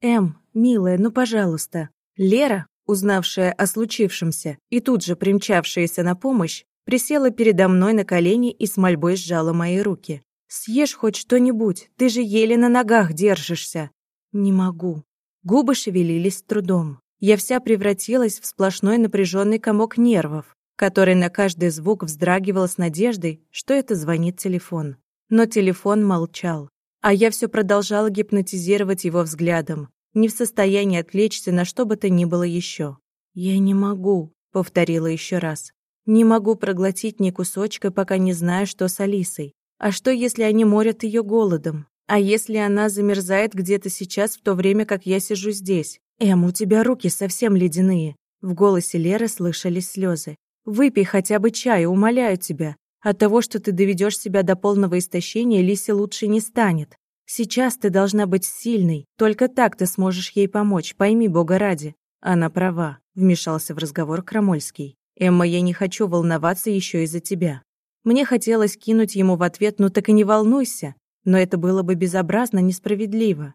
«Эм, милая, ну пожалуйста». Лера, узнавшая о случившемся и тут же примчавшаяся на помощь, присела передо мной на колени и с мольбой сжала мои руки. «Съешь хоть что-нибудь, ты же еле на ногах держишься». «Не могу». Губы шевелились с трудом. Я вся превратилась в сплошной напряженный комок нервов, который на каждый звук вздрагивал с надеждой, что это звонит телефон. Но телефон молчал, а я все продолжала гипнотизировать его взглядом, не в состоянии отвлечься на что бы то ни было еще. «Я не могу», — повторила еще раз. «Не могу проглотить ни кусочка, пока не знаю, что с Алисой. А что, если они морят ее голодом? А если она замерзает где-то сейчас, в то время как я сижу здесь? Эм, у тебя руки совсем ледяные». В голосе Леры слышались слезы. Выпей хотя бы чай, умоляю тебя. От того, что ты доведешь себя до полного истощения, Лисе лучше не станет. Сейчас ты должна быть сильной, только так ты сможешь ей помочь, пойми Бога ради». Она права, вмешался в разговор Крамольский. «Эмма, я не хочу волноваться еще из-за тебя». Мне хотелось кинуть ему в ответ «ну так и не волнуйся», но это было бы безобразно несправедливо.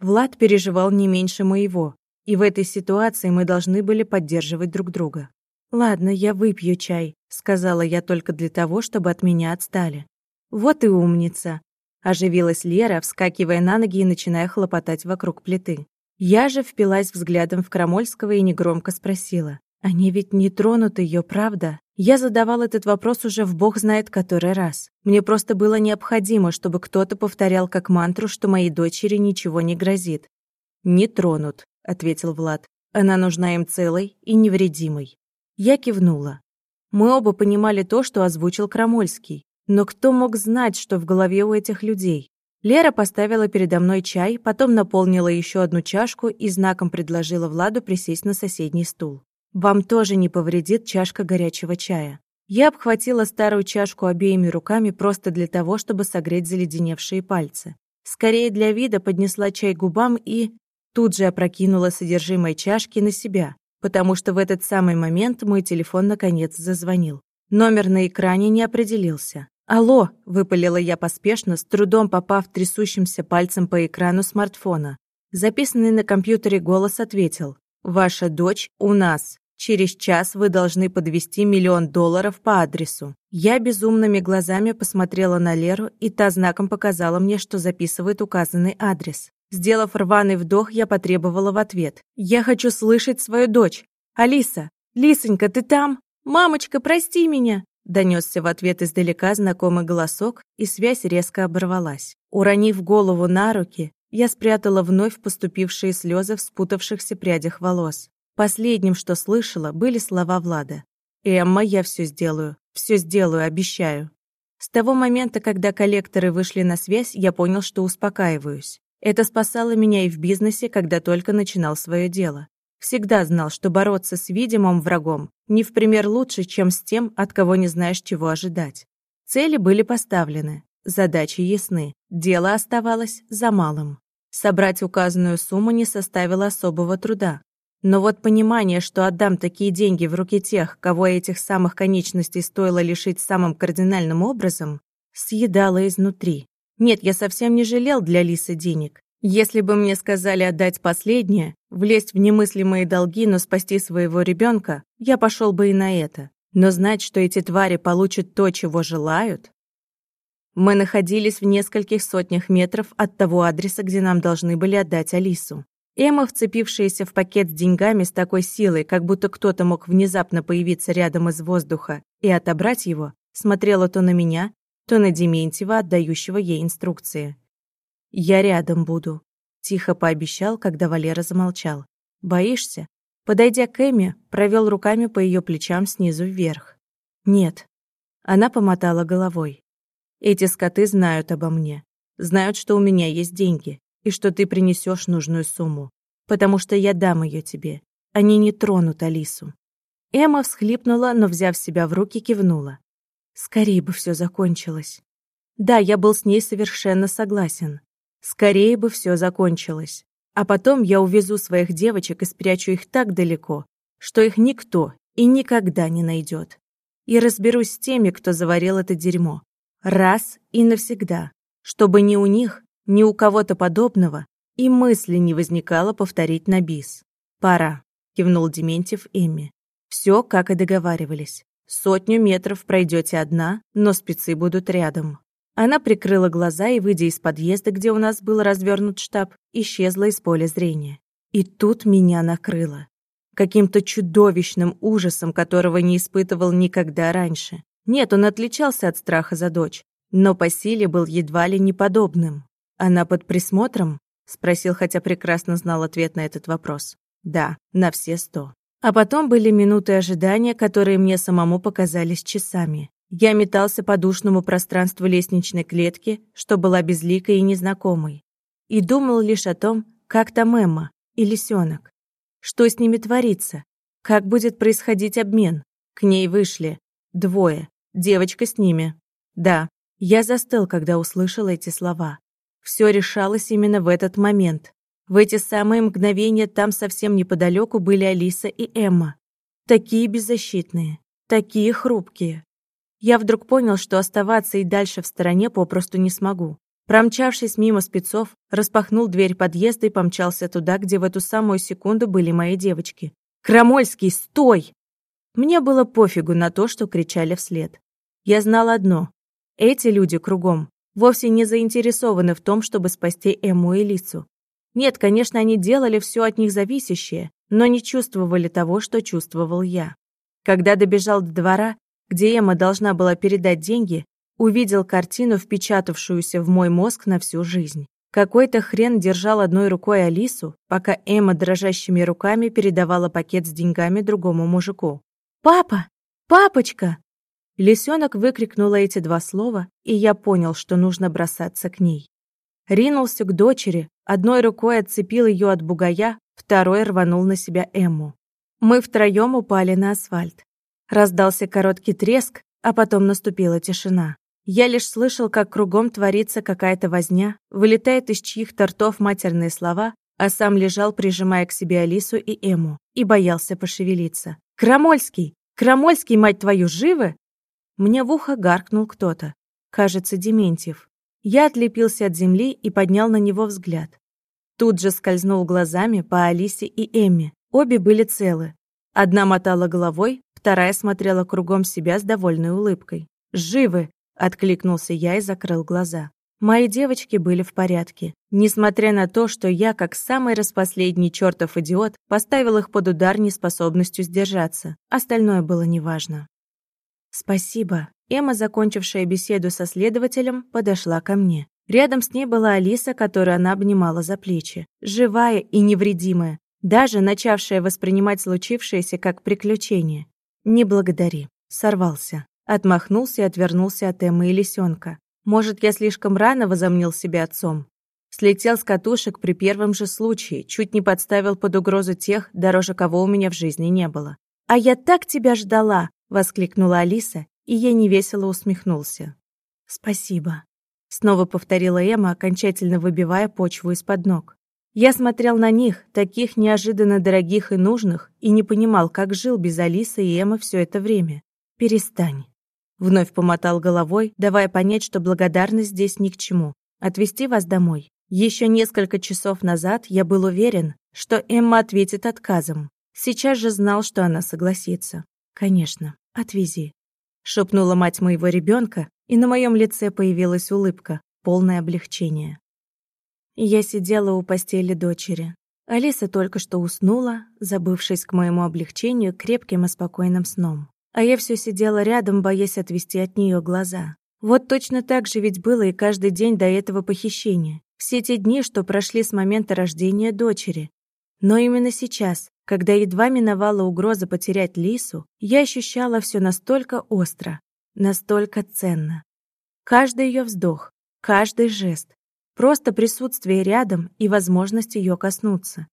Влад переживал не меньше моего, и в этой ситуации мы должны были поддерживать друг друга. «Ладно, я выпью чай», — сказала я только для того, чтобы от меня отстали. «Вот и умница», — оживилась Лера, вскакивая на ноги и начиная хлопотать вокруг плиты. Я же впилась взглядом в Крамольского и негромко спросила. «Они ведь не тронут ее, правда?» Я задавал этот вопрос уже в бог знает который раз. Мне просто было необходимо, чтобы кто-то повторял как мантру, что моей дочери ничего не грозит. «Не тронут», — ответил Влад. «Она нужна им целой и невредимой». Я кивнула. Мы оба понимали то, что озвучил Крамольский. Но кто мог знать, что в голове у этих людей? Лера поставила передо мной чай, потом наполнила еще одну чашку и знаком предложила Владу присесть на соседний стул. «Вам тоже не повредит чашка горячего чая». Я обхватила старую чашку обеими руками просто для того, чтобы согреть заледеневшие пальцы. Скорее для вида поднесла чай губам и... Тут же опрокинула содержимое чашки на себя, потому что в этот самый момент мой телефон наконец зазвонил. Номер на экране не определился. «Алло!» – выпалила я поспешно, с трудом попав трясущимся пальцем по экрану смартфона. Записанный на компьютере голос ответил. «Ваша дочь у нас. Через час вы должны подвести миллион долларов по адресу». Я безумными глазами посмотрела на Леру, и та знаком показала мне, что записывает указанный адрес. Сделав рваный вдох, я потребовала в ответ. «Я хочу слышать свою дочь! Алиса! Лисонька, ты там? Мамочка, прости меня!» Донесся в ответ издалека знакомый голосок, и связь резко оборвалась. Уронив голову на руки, я спрятала вновь поступившие слезы в спутавшихся прядях волос. Последним, что слышала, были слова Влада. «Эмма, я все сделаю. Все сделаю, обещаю». С того момента, когда коллекторы вышли на связь, я понял, что успокаиваюсь. Это спасало меня и в бизнесе, когда только начинал свое дело. Всегда знал, что бороться с видимым врагом не в пример лучше, чем с тем, от кого не знаешь, чего ожидать. Цели были поставлены, задачи ясны, дело оставалось за малым. Собрать указанную сумму не составило особого труда. Но вот понимание, что отдам такие деньги в руки тех, кого этих самых конечностей стоило лишить самым кардинальным образом, съедало изнутри. Нет, я совсем не жалел для Лисы денег. Если бы мне сказали отдать последнее, влезть в немыслимые долги, но спасти своего ребенка, я пошел бы и на это. Но знать, что эти твари получат то, чего желают... Мы находились в нескольких сотнях метров от того адреса, где нам должны были отдать Алису. Эмма, вцепившаяся в пакет с деньгами с такой силой, как будто кто-то мог внезапно появиться рядом из воздуха и отобрать его, смотрела то на меня, то на Дементьева, отдающего ей инструкции. «Я рядом буду», — тихо пообещал, когда Валера замолчал. «Боишься?» Подойдя к Эми, провел руками по ее плечам снизу вверх. «Нет». Она помотала головой. «Эти скоты знают обо мне. Знают, что у меня есть деньги, и что ты принесешь нужную сумму. Потому что я дам ее тебе. Они не тронут Алису». Эмма всхлипнула, но, взяв себя в руки, кивнула. Скорее бы все закончилось. Да, я был с ней совершенно согласен. Скорее бы все закончилось. А потом я увезу своих девочек и спрячу их так далеко, что их никто и никогда не найдет. И разберусь с теми, кто заварил это дерьмо. Раз и навсегда. Чтобы ни у них, ни у кого-то подобного И мысли не возникало повторить на бис. «Пора», — кивнул Дементьев Эмми. «Все, как и договаривались. Сотню метров пройдете одна, но спецы будут рядом». Она прикрыла глаза и, выйдя из подъезда, где у нас был развернут штаб, исчезла из поля зрения. И тут меня накрыло. Каким-то чудовищным ужасом, которого не испытывал никогда раньше. Нет, он отличался от страха за дочь, но по силе был едва ли неподобным. «Она под присмотром?» — спросил, хотя прекрасно знал ответ на этот вопрос. «Да, на все сто». А потом были минуты ожидания, которые мне самому показались часами. Я метался по душному пространству лестничной клетки, что была безликой и незнакомой. И думал лишь о том, как там Эмма и лисенок. Что с ними творится? Как будет происходить обмен? К ней вышли. Двое. Девочка с ними. Да, я застыл, когда услышал эти слова. Все решалось именно в этот момент. В эти самые мгновения там совсем неподалеку были Алиса и Эмма. Такие беззащитные, такие хрупкие. Я вдруг понял, что оставаться и дальше в стороне попросту не смогу. Промчавшись мимо спецов, распахнул дверь подъезда и помчался туда, где в эту самую секунду были мои девочки. «Крамольский, стой!» Мне было пофигу на то, что кричали вслед. Я знал одно. Эти люди кругом вовсе не заинтересованы в том, чтобы спасти Эму и Лису. Нет, конечно, они делали все от них зависящее, но не чувствовали того, что чувствовал я. Когда добежал до двора, где Эмма должна была передать деньги, увидел картину, впечатавшуюся в мой мозг на всю жизнь. Какой-то хрен держал одной рукой Алису, пока Эмма дрожащими руками передавала пакет с деньгами другому мужику. «Папа! Папочка!» Лисенок выкрикнула эти два слова, и я понял, что нужно бросаться к ней. Ринулся к дочери, одной рукой отцепил ее от бугая, второй рванул на себя Эмму. Мы втроем упали на асфальт. Раздался короткий треск, а потом наступила тишина. Я лишь слышал, как кругом творится какая-то возня, вылетает из чьих-то ртов матерные слова, а сам лежал, прижимая к себе Алису и Эму, и боялся пошевелиться. «Крамольский! Крамольский, мать твою, живы?» Мне в ухо гаркнул кто-то. Кажется, Дементьев. Я отлепился от земли и поднял на него взгляд. Тут же скользнул глазами по Алисе и Эмме. Обе были целы. Одна мотала головой, вторая смотрела кругом себя с довольной улыбкой. «Живы!» — откликнулся я и закрыл глаза. Мои девочки были в порядке, несмотря на то, что я, как самый распоследний чертов идиот, поставил их под удар неспособностью сдержаться. Остальное было неважно. «Спасибо». Эмма, закончившая беседу со следователем, подошла ко мне. Рядом с ней была Алиса, которую она обнимала за плечи. Живая и невредимая, даже начавшая воспринимать случившееся как приключение. «Не благодари». Сорвался. Отмахнулся и отвернулся от Эммы и лисенка. Может, я слишком рано возомнил себя отцом. Слетел с катушек при первом же случае, чуть не подставил под угрозу тех, дороже кого у меня в жизни не было. «А я так тебя ждала!» — воскликнула Алиса, и я невесело усмехнулся. «Спасибо», — снова повторила Эмма, окончательно выбивая почву из-под ног. Я смотрел на них, таких неожиданно дорогих и нужных, и не понимал, как жил без Алисы и Эммы все это время. «Перестань». Вновь помотал головой, давая понять, что благодарность здесь ни к чему. «Отвезти вас домой». Еще несколько часов назад я был уверен, что Эмма ответит отказом. Сейчас же знал, что она согласится. «Конечно, отвези», — шепнула мать моего ребенка, и на моем лице появилась улыбка, полное облегчение. Я сидела у постели дочери. Алиса только что уснула, забывшись к моему облегчению крепким и спокойным сном. А я все сидела рядом, боясь отвести от нее глаза. Вот точно так же ведь было и каждый день до этого похищения. Все те дни, что прошли с момента рождения дочери. Но именно сейчас, когда едва миновала угроза потерять Лису, я ощущала все настолько остро, настолько ценно. Каждый ее вздох, каждый жест, просто присутствие рядом и возможность ее коснуться.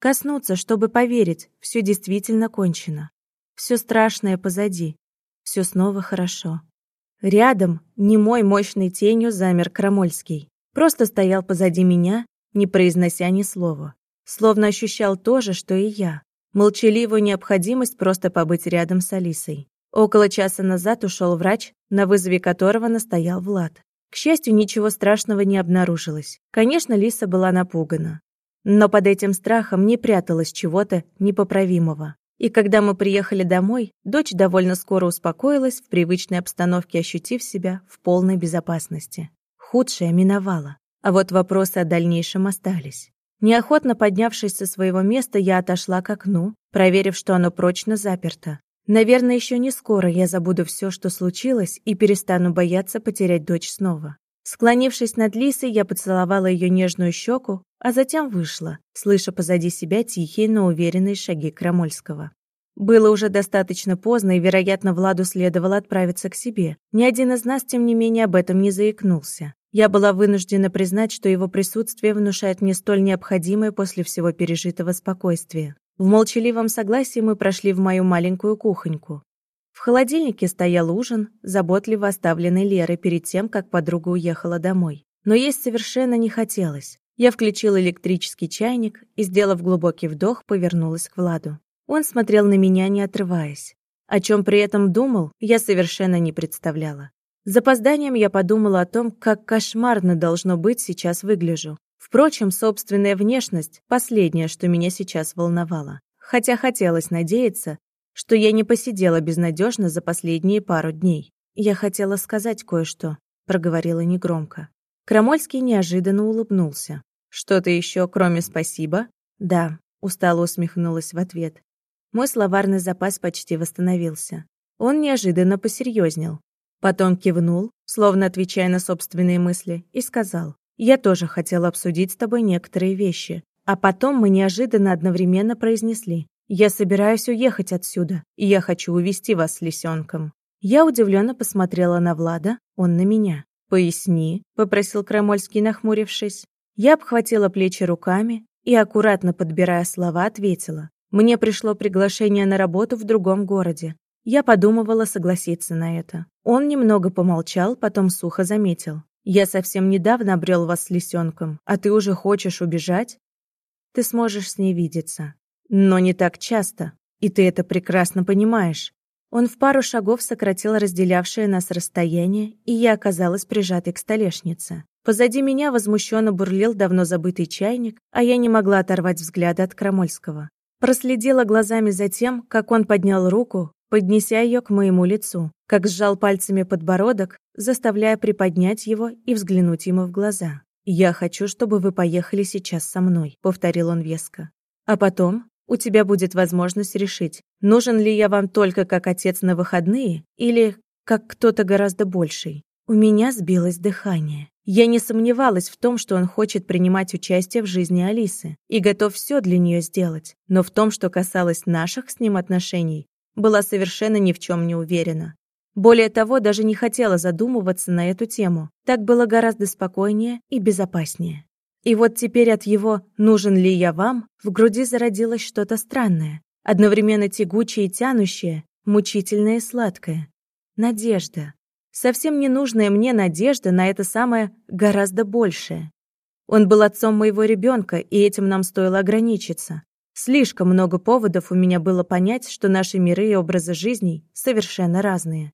Коснуться, чтобы поверить, все действительно кончено. Все страшное позади, все снова хорошо. Рядом, не мой мощной тенью, замер Крамольский. Просто стоял позади меня, не произнося ни слова словно ощущал то же, что и я. Молчаливую необходимость просто побыть рядом с Алисой. Около часа назад ушел врач, на вызове которого настоял Влад. К счастью, ничего страшного не обнаружилось. Конечно, Лиса была напугана. Но под этим страхом не пряталось чего-то непоправимого. И когда мы приехали домой, дочь довольно скоро успокоилась в привычной обстановке, ощутив себя в полной безопасности. Худшее миновало, а вот вопросы о дальнейшем остались. Неохотно поднявшись со своего места, я отошла к окну, проверив, что оно прочно заперто. Наверное, еще не скоро я забуду все, что случилось, и перестану бояться потерять дочь снова. Склонившись над Лисой, я поцеловала ее нежную щеку, а затем вышла, слыша позади себя тихие, но уверенные шаги Крамольского. Было уже достаточно поздно, и, вероятно, Владу следовало отправиться к себе. Ни один из нас, тем не менее, об этом не заикнулся. Я была вынуждена признать, что его присутствие внушает мне столь необходимое после всего пережитого спокойствие. В молчаливом согласии мы прошли в мою маленькую кухоньку. В холодильнике стоял ужин, заботливо оставленный Лерой перед тем, как подруга уехала домой. Но есть совершенно не хотелось. Я включила электрический чайник и, сделав глубокий вдох, повернулась к Владу. Он смотрел на меня, не отрываясь. О чем при этом думал, я совершенно не представляла. С запозданием я подумала о том, как кошмарно должно быть сейчас выгляжу. Впрочем, собственная внешность – последнее, что меня сейчас волновало. Хотя хотелось надеяться, что я не посидела безнадежно за последние пару дней. Я хотела сказать кое-что, проговорила негромко. Крамольский неожиданно улыбнулся. «Что-то еще, кроме спасибо?» «Да», – устало усмехнулась в ответ. Мой словарный запас почти восстановился. Он неожиданно посерьезнел. Потом кивнул, словно отвечая на собственные мысли, и сказал, «Я тоже хотел обсудить с тобой некоторые вещи». А потом мы неожиданно одновременно произнесли, «Я собираюсь уехать отсюда, и я хочу увести вас с лисенком». Я удивленно посмотрела на Влада, он на меня. «Поясни», — попросил Крамольский, нахмурившись. Я обхватила плечи руками и, аккуратно подбирая слова, ответила. «Мне пришло приглашение на работу в другом городе. Я подумывала согласиться на это. Он немного помолчал, потом сухо заметил. «Я совсем недавно обрел вас с лисенком, а ты уже хочешь убежать? Ты сможешь с ней видеться. Но не так часто, и ты это прекрасно понимаешь». Он в пару шагов сократил разделявшее нас расстояние, и я оказалась прижатой к столешнице. Позади меня возмущенно бурлил давно забытый чайник, а я не могла оторвать взгляда от Крамольского. Проследила глазами за тем, как он поднял руку, поднеся ее к моему лицу, как сжал пальцами подбородок, заставляя приподнять его и взглянуть ему в глаза. «Я хочу, чтобы вы поехали сейчас со мной», — повторил он веско. «А потом у тебя будет возможность решить, нужен ли я вам только как отец на выходные или как кто-то гораздо больший». У меня сбилось дыхание. Я не сомневалась в том, что он хочет принимать участие в жизни Алисы и готов все для нее сделать. Но в том, что касалось наших с ним отношений, была совершенно ни в чем не уверена. Более того, даже не хотела задумываться на эту тему. Так было гораздо спокойнее и безопаснее. И вот теперь от его «нужен ли я вам» в груди зародилось что-то странное, одновременно тягучее и тянущее, мучительное и сладкое. Надежда. Совсем ненужная мне надежда на это самое гораздо большее. Он был отцом моего ребенка, и этим нам стоило ограничиться. Слишком много поводов у меня было понять, что наши миры и образы жизней совершенно разные.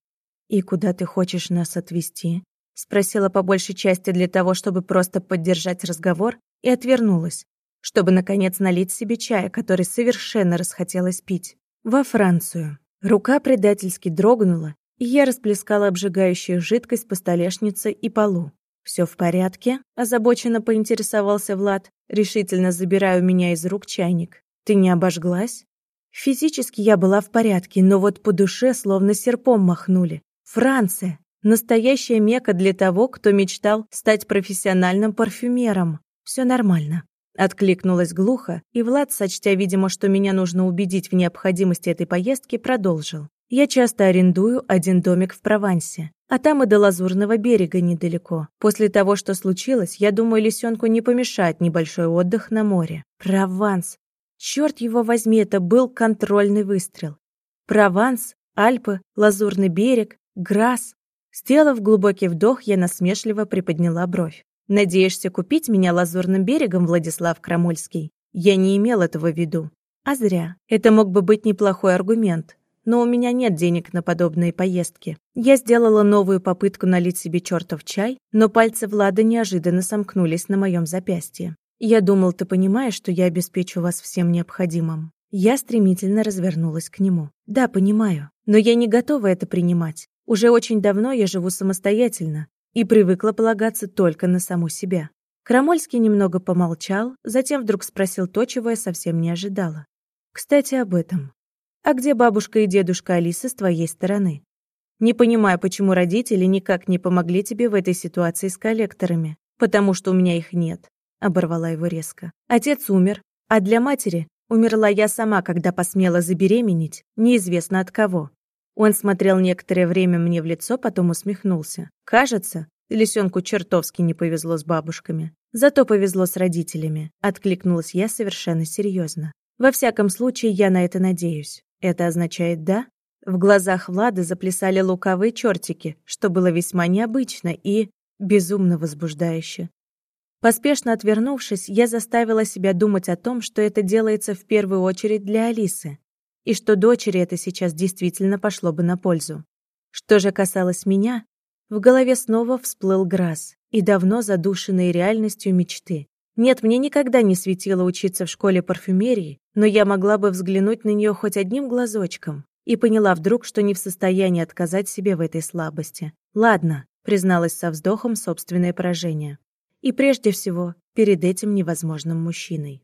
«И куда ты хочешь нас отвезти?» Спросила по большей части для того, чтобы просто поддержать разговор, и отвернулась, чтобы, наконец, налить себе чая, который совершенно расхотелось пить. Во Францию. Рука предательски дрогнула, и я расплескала обжигающую жидкость по столешнице и полу. «Все в порядке?» – озабоченно поинтересовался Влад, решительно забирая у меня из рук чайник. Ты не обожглась? Физически я была в порядке, но вот по душе словно серпом махнули. Франция. Настоящая мека для того, кто мечтал стать профессиональным парфюмером. Все нормально. Откликнулась глухо, и Влад, сочтя, видимо, что меня нужно убедить в необходимости этой поездки, продолжил. Я часто арендую один домик в Провансе, а там и до Лазурного берега недалеко. После того, что случилось, я думаю, лисенку не помешает небольшой отдых на море. Прованс. Черт его возьми, это был контрольный выстрел. Прованс, Альпы, Лазурный берег, Грасс. Сделав глубокий вдох, я насмешливо приподняла бровь. «Надеешься купить меня Лазурным берегом, Владислав Крамольский?» Я не имел этого в виду. А зря. Это мог бы быть неплохой аргумент. но у меня нет денег на подобные поездки. Я сделала новую попытку налить себе чертов чай, но пальцы Влада неожиданно сомкнулись на моем запястье. «Я думал, ты понимаешь, что я обеспечу вас всем необходимым». Я стремительно развернулась к нему. «Да, понимаю, но я не готова это принимать. Уже очень давно я живу самостоятельно и привыкла полагаться только на саму себя». Крамольский немного помолчал, затем вдруг спросил то, чего я совсем не ожидала. «Кстати, об этом. А где бабушка и дедушка Алисы с твоей стороны? Не понимаю, почему родители никак не помогли тебе в этой ситуации с коллекторами. Потому что у меня их нет, оборвала его резко. Отец умер, а для матери умерла я сама, когда посмела забеременеть, неизвестно от кого. Он смотрел некоторое время мне в лицо, потом усмехнулся. Кажется, лисенку чертовски не повезло с бабушками. Зато повезло с родителями, откликнулась я совершенно серьезно. Во всяком случае, я на это надеюсь. Это означает «да»? В глазах Влада заплясали луковые чертики, что было весьма необычно и безумно возбуждающе. Поспешно отвернувшись, я заставила себя думать о том, что это делается в первую очередь для Алисы, и что дочери это сейчас действительно пошло бы на пользу. Что же касалось меня, в голове снова всплыл Грасс и давно задушенные реальностью мечты. Нет, мне никогда не светило учиться в школе парфюмерии, но я могла бы взглянуть на нее хоть одним глазочком и поняла вдруг, что не в состоянии отказать себе в этой слабости. Ладно, призналась со вздохом собственное поражение. И прежде всего, перед этим невозможным мужчиной.